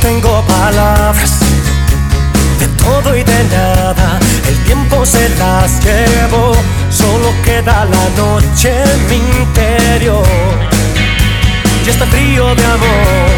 tengo palabras de todo y de nada. El tiempo se las llevó, solo queda la noche en mi interior. Y este frío de amor.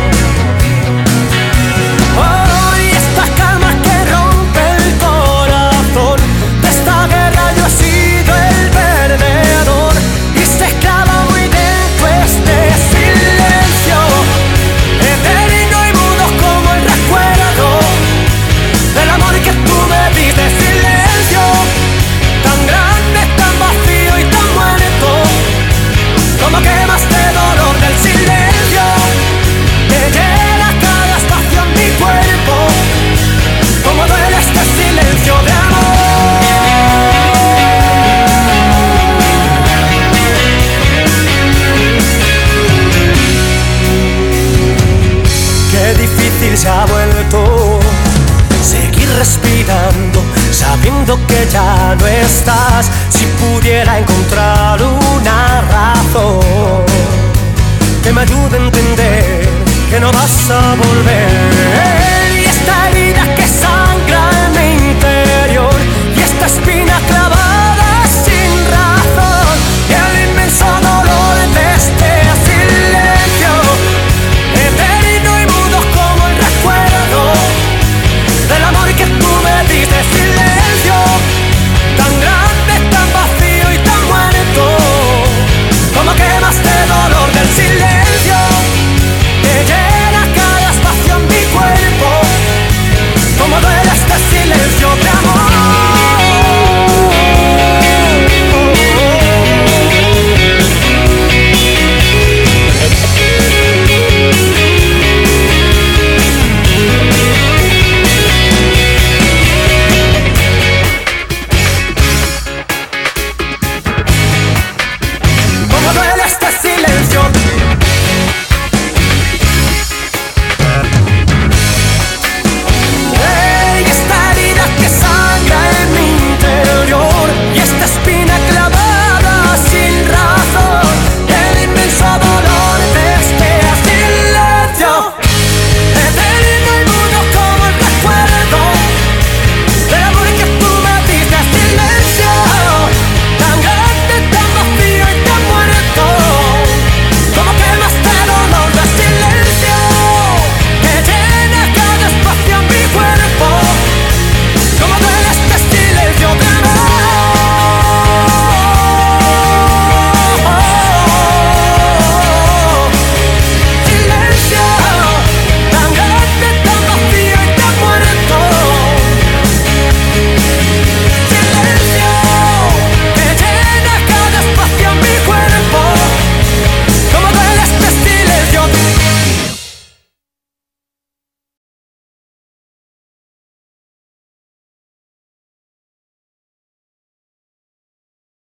Se ha vuelto seguir respirando, sabiendo que ya no estás. Si pudiera encontrar una razón que me ayude a entender que no vas a volver. This